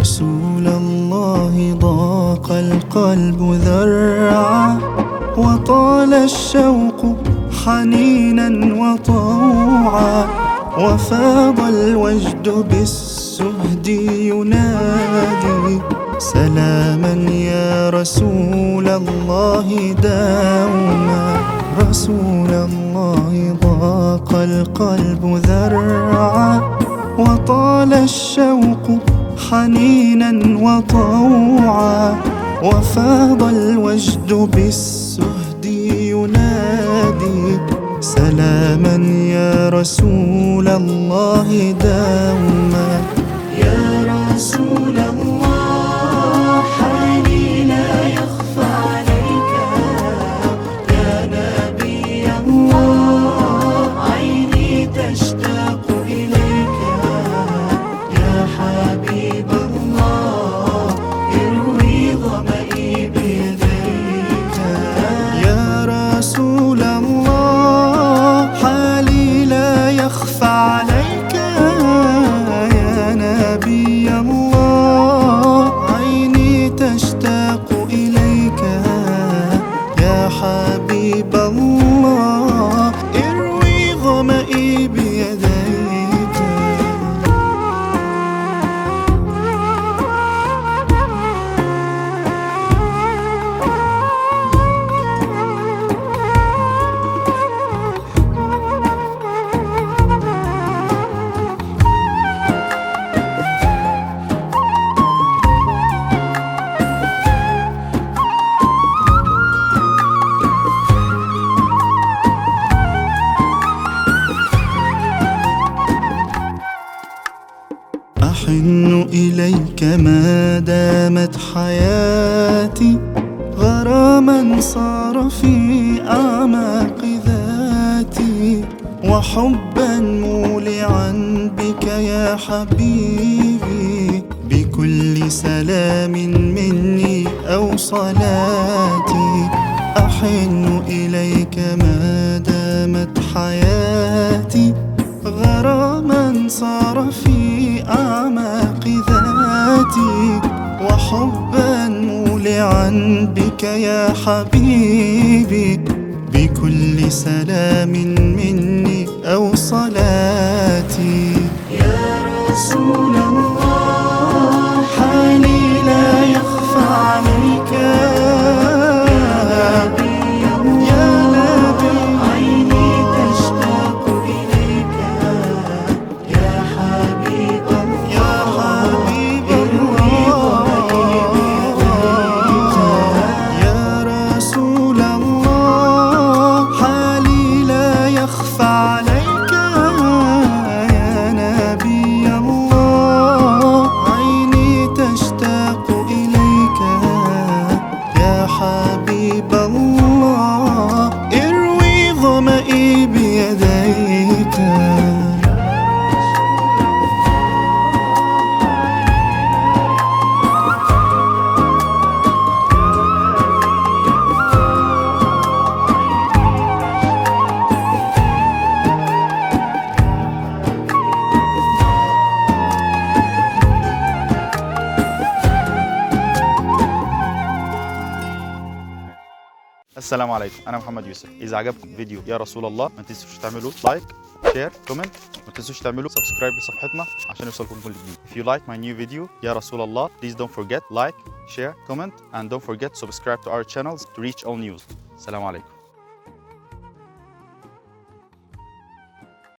رسول الله ضاق القلب ذرعا وطال الشوق حنينا وطوعا وفاض الوجد بالسهد ينادي سلاما يا رسول الله داوما رسول الله ضاق القلب ذرعا وطال الشوق حنينا وطوعا وفاض الوجد بالسهد ينادي سلاما يا رسول الله داوما. يا رسول الله أحن إليك ما دامت حياتي غراما صار في أعماق ذاتي وحبا مولعا بك يا حبيبي بكل سلام مني أو صلاتي أحن إليك ما مولعا بك يا حبيبي بكل سلام مني أو صلاتي. السلام عليكم. أنا محمد يوسف. إذا عجبكم فيديو يا رسول الله ما تنسوش تعملوا like share comment ما تنسوش تعملوا subscribe لصفحتنا عشان يوصلكم كل جديد. If you like my new video يا رسول الله please don't forget like share comment and don't forget subscribe to our channels to reach all news. السلام عليكم.